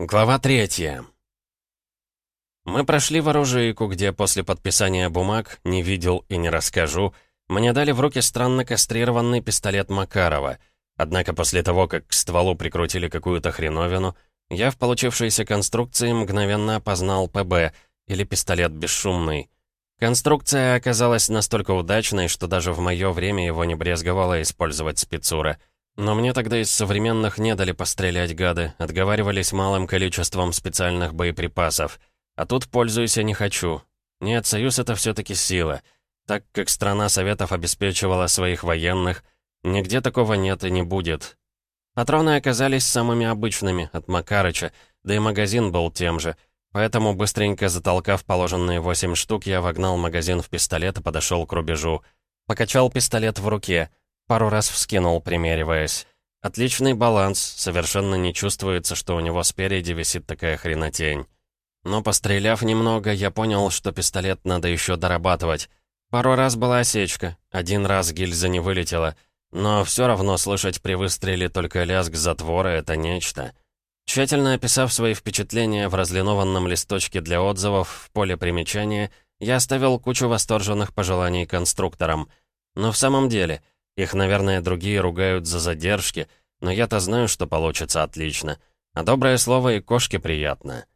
Глава третья. Мы прошли в оружейку, где после подписания бумаг «не видел и не расскажу» мне дали в руки странно кастрированный пистолет Макарова. Однако после того, как к стволу прикрутили какую-то хреновину, я в получившейся конструкции мгновенно опознал ПБ, или пистолет бесшумный. Конструкция оказалась настолько удачной, что даже в мое время его не брезговала использовать спецура — но мне тогда из современных не дали пострелять гады, отговаривались малым количеством специальных боеприпасов. А тут пользуюсь я не хочу. Нет, Союз — это все таки сила. Так как страна Советов обеспечивала своих военных, нигде такого нет и не будет. Патроны оказались самыми обычными, от Макарыча, да и магазин был тем же. Поэтому, быстренько затолкав положенные восемь штук, я вогнал магазин в пистолет и подошел к рубежу. Покачал пистолет в руке — Пару раз вскинул, примериваясь. Отличный баланс, совершенно не чувствуется, что у него спереди висит такая хренотень. Но постреляв немного, я понял, что пистолет надо еще дорабатывать. Пару раз была осечка, один раз гильза не вылетела, но все равно слышать при выстреле только лязг затвора — это нечто. Тщательно описав свои впечатления в разлинованном листочке для отзывов в поле примечания, я оставил кучу восторженных пожеланий конструкторам. Но в самом деле — их, наверное, другие ругают за задержки, но я-то знаю, что получится отлично. А доброе слово и кошке приятно.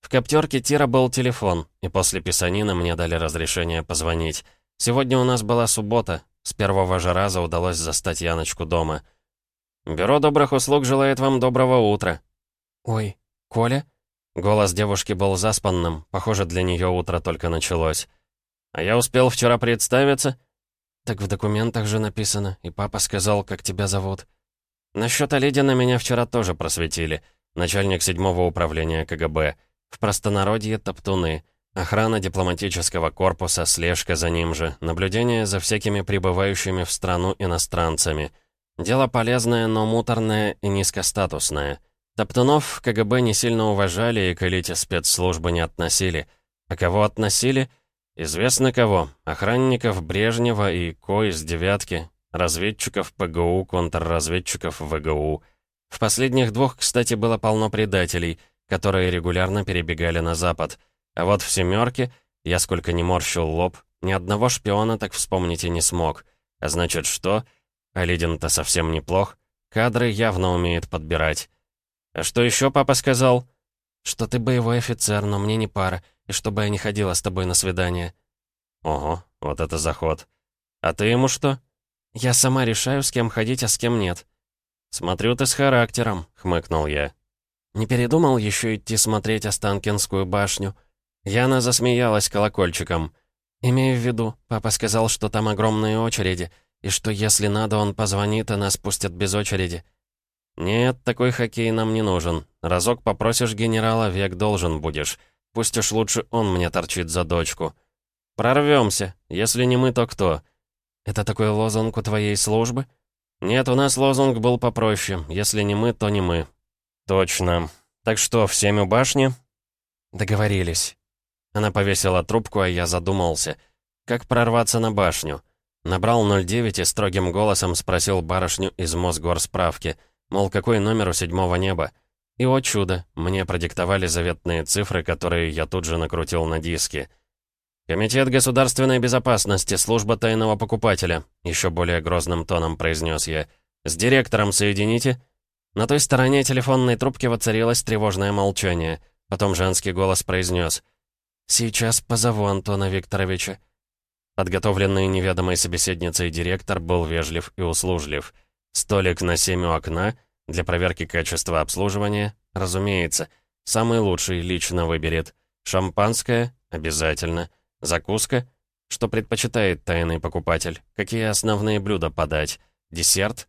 В коптерке Тира был телефон, и после писанины мне дали разрешение позвонить. Сегодня у нас была суббота. С первого же раза удалось застать Яночку дома. «Бюро добрых услуг желает вам доброго утра». «Ой, Коля?» Голос девушки был заспанным. Похоже, для нее утро только началось. «А я успел вчера представиться?» «Так в документах же написано, и папа сказал, как тебя зовут». «Насчет Оледина меня вчера тоже просветили. Начальник седьмого управления КГБ. В простонародье топтуны. Охрана дипломатического корпуса, слежка за ним же, наблюдение за всякими прибывающими в страну иностранцами. Дело полезное, но муторное и низкостатусное. Топтунов КГБ не сильно уважали и к элите спецслужбы не относили. А кого относили — Известно кого. Охранников Брежнева и Ко из «девятки», разведчиков ПГУ, контрразведчиков ВГУ. В последних двух, кстати, было полно предателей, которые регулярно перебегали на Запад. А вот в «семерке» я сколько не морщил лоб, ни одного шпиона так вспомнить и не смог. А значит, что? Алидин-то совсем неплох. Кадры явно умеет подбирать. А что еще папа сказал? Что ты боевой офицер, но мне не пара и чтобы я не ходила с тобой на свидание». «Ого, вот это заход. А ты ему что?» «Я сама решаю, с кем ходить, а с кем нет». «Смотрю, ты с характером», — хмыкнул я. «Не передумал еще идти смотреть Останкинскую башню?» Яна засмеялась колокольчиком. «Имею в виду, папа сказал, что там огромные очереди, и что если надо, он позвонит, и нас пустят без очереди». «Нет, такой хоккей нам не нужен. Разок попросишь генерала, век должен будешь. Пусть уж лучше он мне торчит за дочку. Прорвемся. Если не мы, то кто? Это такой лозунг у твоей службы? Нет, у нас лозунг был попроще. Если не мы, то не мы. Точно. Так что, в семь у башни? Договорились. Она повесила трубку, а я задумался. Как прорваться на башню? Набрал 09 и строгим голосом спросил барышню из Мосгорсправки, мол, какой номер у седьмого неба. И, о чудо, мне продиктовали заветные цифры, которые я тут же накрутил на диске. «Комитет государственной безопасности, служба тайного покупателя», еще более грозным тоном произнес я. «С директором соедините?» На той стороне телефонной трубки воцарилось тревожное молчание. Потом женский голос произнес. «Сейчас позову Антона Викторовича». Подготовленный неведомой собеседницей директор был вежлив и услужлив. Столик на семь у окна — для проверки качества обслуживания, разумеется, самый лучший лично выберет. Шампанское — обязательно. Закуска — что предпочитает тайный покупатель. Какие основные блюда подать? Десерт?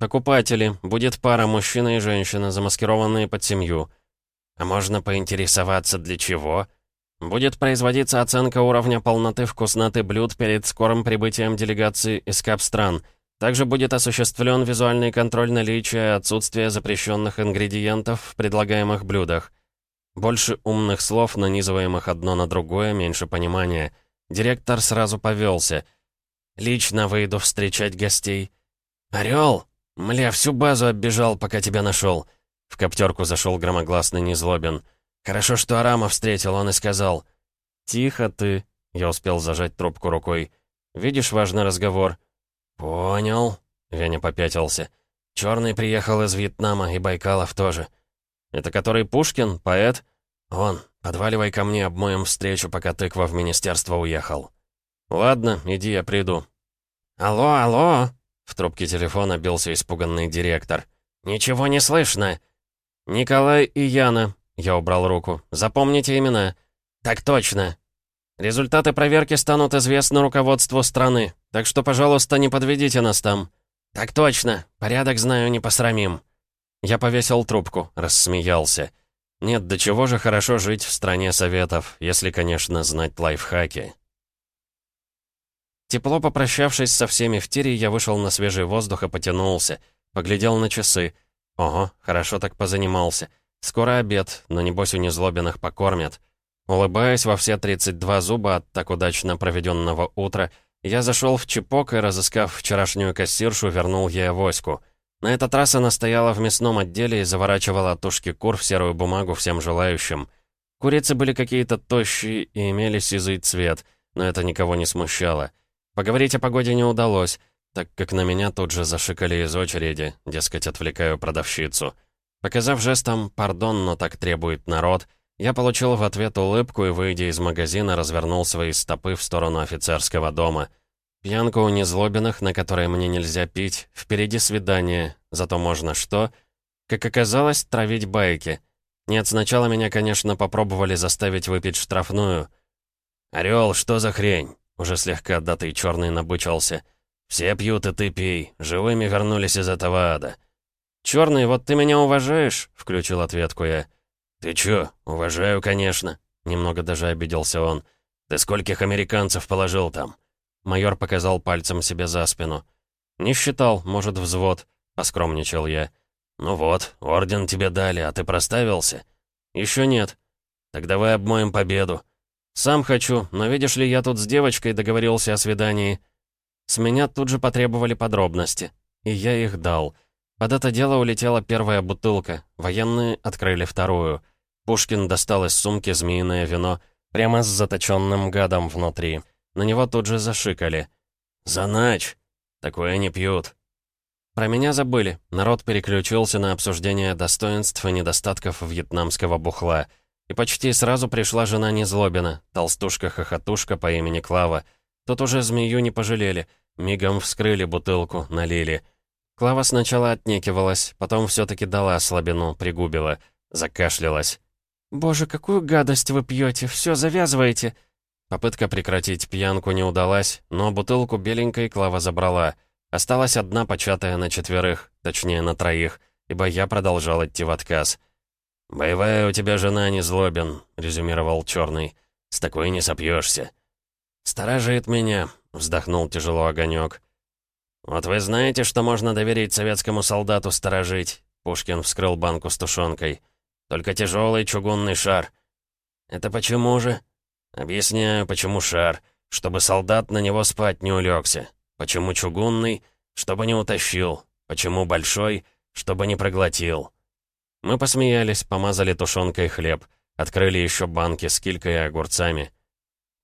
Покупатели. Будет пара мужчина и женщина, замаскированные под семью. А можно поинтересоваться, для чего? Будет производиться оценка уровня полноты вкусноты блюд перед скорым прибытием делегации из кап-стран — также будет осуществлен визуальный контроль наличия и отсутствия запрещенных ингредиентов в предлагаемых блюдах. Больше умных слов, нанизываемых одно на другое, меньше понимания. Директор сразу повелся. «Лично выйду встречать гостей». «Орел! Мля, всю базу оббежал, пока тебя нашел. В коптерку зашел громогласный Незлобин. «Хорошо, что Арама встретил, он и сказал». «Тихо ты», — я успел зажать трубку рукой. «Видишь важный разговор?» «Понял», — Веня попятился. «Черный приехал из Вьетнама, и Байкалов тоже». «Это который Пушкин, поэт?» «Он. Подваливай ко мне, обмоем встречу, пока тыква в министерство уехал». «Ладно, иди, я приду». «Алло, алло!» В трубке телефона бился испуганный директор. «Ничего не слышно!» «Николай и Яна», — я убрал руку. «Запомните имена». «Так точно!» «Результаты проверки станут известны руководству страны, так что, пожалуйста, не подведите нас там». «Так точно! Порядок знаю, не посрамим». Я повесил трубку, рассмеялся. Нет, до чего же хорошо жить в стране советов, если, конечно, знать лайфхаки. Тепло попрощавшись со всеми в тире, я вышел на свежий воздух и потянулся. Поглядел на часы. Ого, хорошо так позанимался. Скоро обед, но небось у незлобиных покормят. Улыбаясь во все 32 зуба от так удачно проведенного утра, я зашел в чепок и, разыскав вчерашнюю кассиршу, вернул ей авоську. На этот раз она стояла в мясном отделе и заворачивала тушки кур в серую бумагу всем желающим. Курицы были какие-то тощие и имели сизый цвет, но это никого не смущало. Поговорить о погоде не удалось, так как на меня тут же зашикали из очереди, дескать, отвлекаю продавщицу. Показав жестом «пардон, но так требует народ», я получил в ответ улыбку и, выйдя из магазина, развернул свои стопы в сторону офицерского дома. Пьянка у незлобиных, на которой мне нельзя пить, впереди свидание, зато можно что? Как оказалось, травить байки. Нет, сначала меня, конечно, попробовали заставить выпить штрафную. «Орел, что за хрень?» Уже слегка отдатый черный набычался. «Все пьют, и ты пей. Живыми вернулись из этого ада». «Черный, вот ты меня уважаешь?» — включил ответку я. «Ты чё? Уважаю, конечно». Немного даже обиделся он. «Ты скольких американцев положил там?» Майор показал пальцем себе за спину. «Не считал, может, взвод», — поскромничал я. «Ну вот, орден тебе дали, а ты проставился?» «Еще нет». «Так давай обмоем победу». «Сам хочу, но видишь ли, я тут с девочкой договорился о свидании». С меня тут же потребовали подробности, и я их дал. Под это дело улетела первая бутылка, военные открыли вторую. Пушкин достал из сумки змеиное вино, прямо с заточенным гадом внутри. На него тут же зашикали. «Занач! Такое не пьют!» Про меня забыли. Народ переключился на обсуждение достоинств и недостатков вьетнамского бухла — и почти сразу пришла жена Незлобина, толстушка-хохотушка по имени Клава. Тут уже змею не пожалели, мигом вскрыли бутылку, налили. Клава сначала отнекивалась, потом все таки дала слабину, пригубила, закашлялась. «Боже, какую гадость вы пьете! Все, завязывайте!» Попытка прекратить пьянку не удалась, но бутылку беленькой Клава забрала. Осталась одна початая на четверых, точнее на троих, ибо я продолжал идти в отказ. «Боевая у тебя жена не злобен», — резюмировал Черный. «С такой не сопьешься». «Сторожит меня», — вздохнул тяжело огонек. «Вот вы знаете, что можно доверить советскому солдату сторожить?» Пушкин вскрыл банку с тушенкой. «Только тяжелый чугунный шар». «Это почему же?» «Объясняю, почему шар. Чтобы солдат на него спать не улегся. Почему чугунный? Чтобы не утащил. Почему большой? Чтобы не проглотил». Мы посмеялись, помазали тушенкой хлеб, открыли еще банки с килькой и огурцами.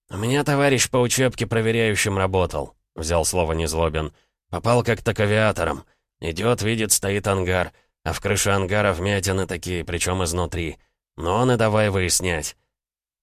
«У меня товарищ по учебке проверяющим работал», — взял слово Незлобин. «Попал как-то к авиаторам. Идет, видит, стоит ангар, а в крыше ангара вмятины такие, причем изнутри. Но он и давай выяснять.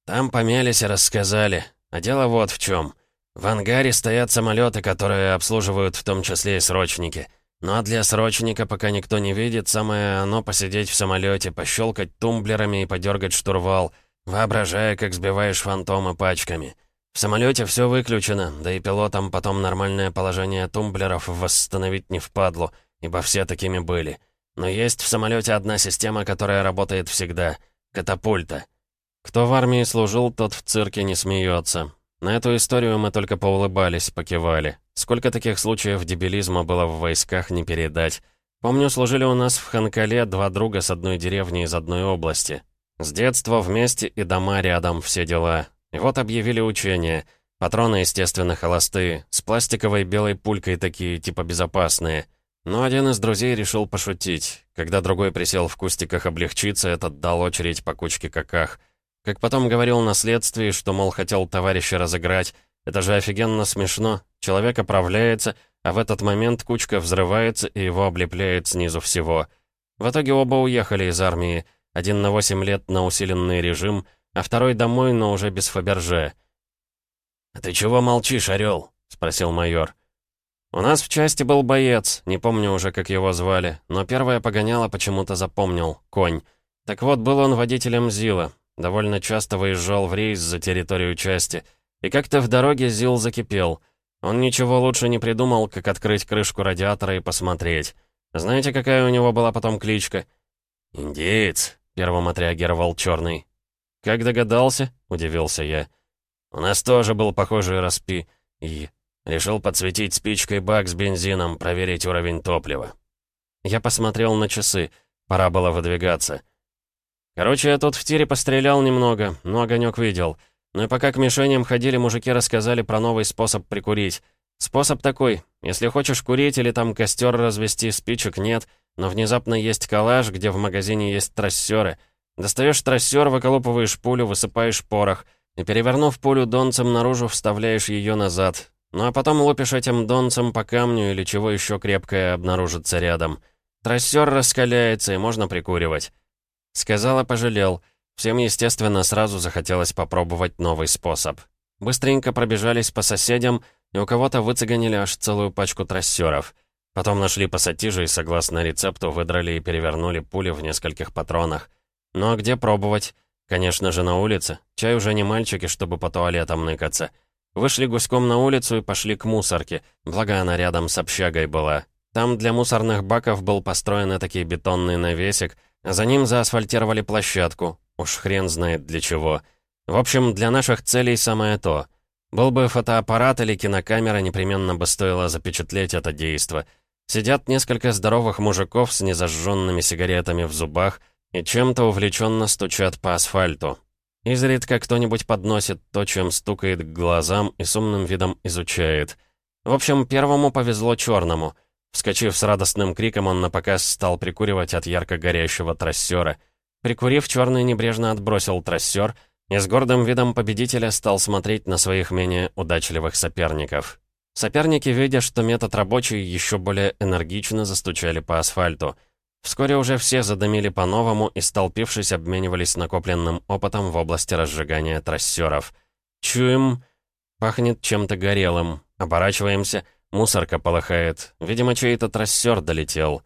Там помялись и рассказали. А дело вот в чем. В ангаре стоят самолеты, которые обслуживают в том числе и срочники». Ну а для срочника, пока никто не видит, самое оно посидеть в самолете, пощелкать тумблерами и подергать штурвал, воображая, как сбиваешь фантомы пачками. В самолете все выключено, да и пилотам потом нормальное положение тумблеров восстановить не впадло, ибо все такими были. Но есть в самолете одна система, которая работает всегда — катапульта. Кто в армии служил, тот в цирке не смеется. На эту историю мы только поулыбались, покивали. Сколько таких случаев дебилизма было в войсках, не передать. Помню, служили у нас в Ханкале два друга с одной деревни из одной области. С детства вместе и дома рядом, все дела. И вот объявили учения. Патроны, естественно, холостые, с пластиковой белой пулькой такие, типа безопасные. Но один из друзей решил пошутить. Когда другой присел в кустиках облегчиться, этот дал очередь по кучке каках. Как потом говорил на следствии, что, мол, хотел товарища разыграть. Это же офигенно смешно. Человек оправляется, а в этот момент кучка взрывается и его облепляет снизу всего. В итоге оба уехали из армии. Один на 8 лет на усиленный режим, а второй домой, но уже без Фаберже. «А ты чего молчишь, орел?» — спросил майор. «У нас в части был боец, не помню уже, как его звали, но первое погоняло почему-то запомнил — конь. Так вот, был он водителем ЗИЛа, довольно часто выезжал в рейс за территорию части, и как-то в дороге ЗИЛ закипел. Он ничего лучше не придумал, как открыть крышку радиатора и посмотреть. Знаете, какая у него была потом кличка?» «Индеец», — первым отреагировал черный. «Как догадался?» — удивился я. «У нас тоже был похожий распи, и Решил подсветить спичкой бак с бензином, проверить уровень топлива. Я посмотрел на часы. Пора было выдвигаться. Короче, я тут в тире пострелял немного, но огонек видел. Ну и пока к мишеням ходили, мужики рассказали про новый способ прикурить. Способ такой, если хочешь курить или там костер развести, спичек нет, но внезапно есть калаш, где в магазине есть трассеры. Достаешь трассер, выколупываешь пулю, высыпаешь порох, и, перевернув пулю донцем наружу, вставляешь ее назад. Ну а потом лупишь этим донцем по камню или чего еще крепкое обнаружится рядом. Трассер раскаляется, и можно прикуривать. Сказал и пожалел. Всем, естественно, сразу захотелось попробовать новый способ. Быстренько пробежались по соседям, и у кого-то выцеганили аж целую пачку трассеров. Потом нашли пассатижи и, согласно рецепту, выдрали и перевернули пули в нескольких патронах. Ну а где пробовать? Конечно же, на улице. Чай уже не мальчики, чтобы по туалетам ныкаться. Вышли гуськом на улицу и пошли к мусорке, благо она рядом с общагой была. Там для мусорных баков был построен этакий бетонный навесик, а за ним заасфальтировали площадку. Уж хрен знает для чего. В общем, для наших целей самое то. Был бы фотоаппарат или кинокамера, непременно бы стоило запечатлеть это действо. Сидят несколько здоровых мужиков с незажженными сигаретами в зубах и чем-то увлеченно стучат по асфальту. Изредка кто-нибудь подносит то, чем стукает к глазам и с умным видом изучает. В общем, первому повезло черному. Вскочив с радостным криком, он напоказ стал прикуривать от ярко горящего трассера. Прикурив, черный небрежно отбросил трассер и с гордым видом победителя стал смотреть на своих менее удачливых соперников. Соперники, видя, что метод рабочий, еще более энергично застучали по асфальту — Вскоре уже все задымили по-новому и, столпившись, обменивались накопленным опытом в области разжигания трассеров. Чуем, пахнет чем-то горелым. Оборачиваемся, мусорка полыхает. Видимо, чей-то трассер долетел.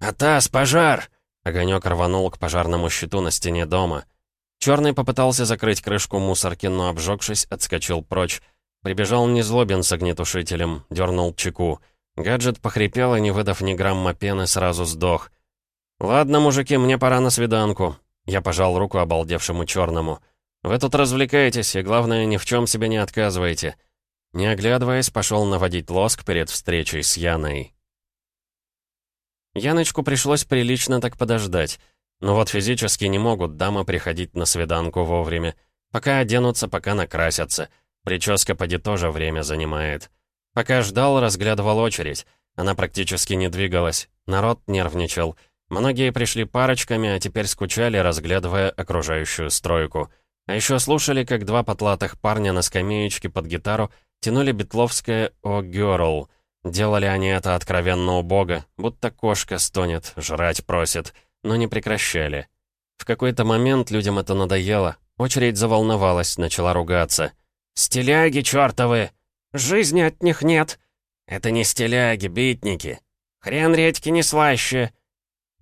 «Атас, пожар!» Огонек рванул к пожарному щиту на стене дома. Черный попытался закрыть крышку мусорки, но, обжегшись, отскочил прочь. Прибежал Незлобин с огнетушителем, дернул чеку. Гаджет похрипел и, не выдав ни грамма пены, сразу сдох. «Ладно, мужики, мне пора на свиданку». Я пожал руку обалдевшему черному. «Вы тут развлекаетесь, и главное, ни в чем себе не отказывайте». Не оглядываясь, пошел наводить лоск перед встречей с Яной. Яночку пришлось прилично так подождать. Но вот физически не могут дамы приходить на свиданку вовремя. Пока оденутся, пока накрасятся. Прическа поди тоже время занимает. Пока ждал, разглядывал очередь. Она практически не двигалась. Народ нервничал. Многие пришли парочками, а теперь скучали, разглядывая окружающую стройку. А еще слушали, как два потлатых парня на скамеечке под гитару тянули битловское «О, Герл». Делали они это откровенно убого, будто кошка стонет, жрать просит, но не прекращали. В какой-то момент людям это надоело. Очередь заволновалась, начала ругаться. «Стиляги чертовы! Жизни от них нет!» «Это не стиляги, битники! Хрен редьки не слаще!»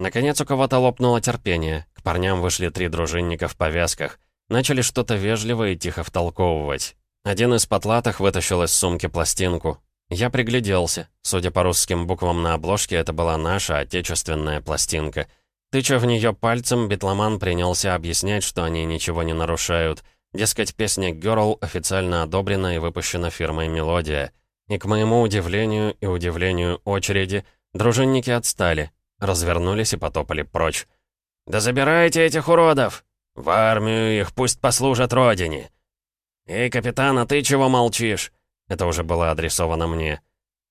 Наконец у кого-то лопнуло терпение. К парням вышли три дружинника в повязках. Начали что-то вежливо и тихо втолковывать. Один из потлатых вытащил из сумки пластинку. Я пригляделся. Судя по русским буквам на обложке, это была наша отечественная пластинка. Тыча в нее пальцем, битломан принялся объяснять, что они ничего не нарушают. Дескать, песня «Герл» официально одобрена и выпущена фирмой «Мелодия». И к моему удивлению и удивлению очереди, дружинники отстали, развернулись и потопали прочь. «Да забирайте этих уродов! В армию их пусть послужат родине!» «Эй, капитан, а ты чего молчишь?» Это уже было адресовано мне.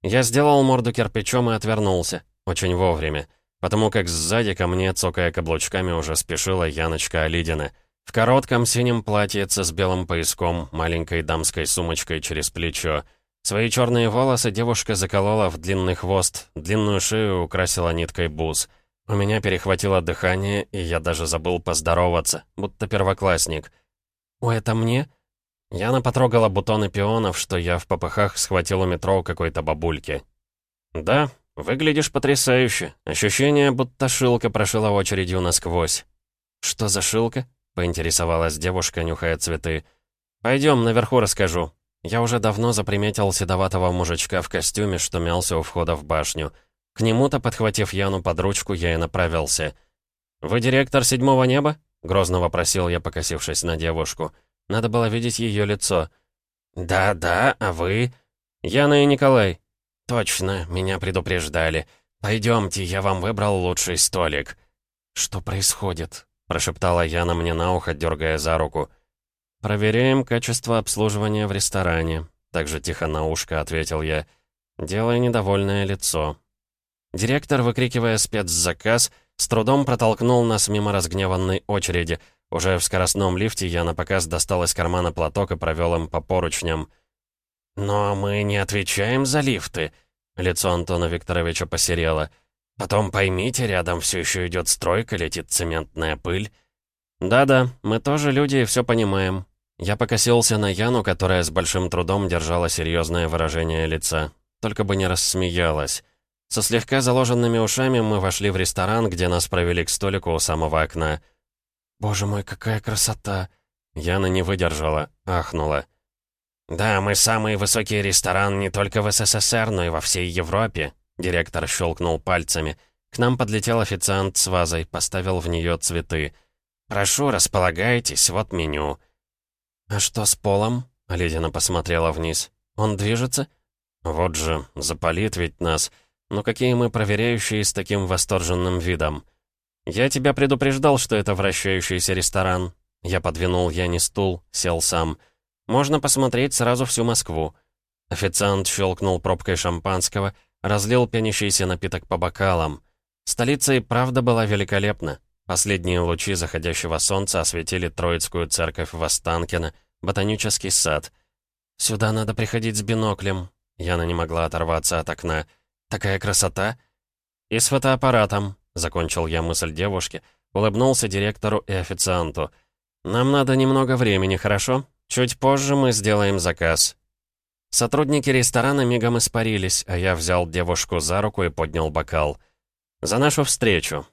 Я сделал морду кирпичом и отвернулся. очень вовремя, потому как сзади ко мне, цокая каблучками, уже спешила Яночка Алидина. В коротком синем платьице с белым пояском, маленькой дамской сумочкой через плечо. Свои черные волосы девушка заколола в длинный хвост, длинную шею украсила ниткой бус. У меня перехватило дыхание, и я даже забыл поздороваться, будто первоклассник. «О, это мне?» Яна потрогала бутоны пионов, что я в попыхах схватил у метро у какой-то бабульки. «Да, выглядишь потрясающе. Ощущение, будто шилка прошила очередью насквозь». «Что за шилка?» — поинтересовалась девушка, нюхая цветы. «Пойдем, наверху расскажу». Я уже давно заприметил седоватого мужичка в костюме, что мялся у входа в башню. К нему-то, подхватив Яну под ручку, я и направился. «Вы директор седьмого неба?» — грозно вопросил я, покосившись на девушку. Надо было видеть ее лицо. «Да-да, а вы?» «Яна и Николай». «Точно, меня предупреждали. Пойдемте, я вам выбрал лучший столик». «Что происходит?» — прошептала Яна мне на ухо, дергая за руку. «Проверяем качество обслуживания в ресторане», — также тихо на ушко ответил я, делая недовольное лицо. Директор, выкрикивая спецзаказ, с трудом протолкнул нас мимо разгневанной очереди — уже в скоростном лифте я на показ достал из кармана платок и провел им по поручням. «Но мы не отвечаем за лифты», — лицо Антона Викторовича посерело. «Потом поймите, рядом все еще идет стройка, летит цементная пыль». «Да-да, мы тоже люди и все понимаем». Я покосился на Яну, которая с большим трудом держала серьезное выражение лица. Только бы не рассмеялась. Со слегка заложенными ушами мы вошли в ресторан, где нас провели к столику у самого окна. «Боже мой, какая красота!» Яна не выдержала, ахнула. «Да, мы самый высокий ресторан не только в СССР, но и во всей Европе», директор щелкнул пальцами. К нам подлетел официант с вазой, поставил в нее цветы. «Прошу, располагайтесь, вот меню». «А что с полом?» Ледина посмотрела вниз. «Он движется?» «Вот же, запалит ведь нас. Ну какие мы проверяющие с таким восторженным видом?» «Я тебя предупреждал, что это вращающийся ресторан». Я подвинул Яне стул, сел сам. «Можно посмотреть сразу всю Москву». Официант щелкнул пробкой шампанского, разлил пенящийся напиток по бокалам. Столица и правда была великолепна. Последние лучи заходящего солнца осветили Троицкую церковь в Останкино, ботанический сад. «Сюда надо приходить с биноклем». Яна не могла оторваться от окна. «Такая красота!» «И с фотоаппаратом», Закончил я мысль девушки, улыбнулся директору и официанту. «Нам надо немного времени, хорошо? Чуть позже мы сделаем заказ». Сотрудники ресторана мигом испарились, а я взял девушку за руку и поднял бокал. «За нашу встречу.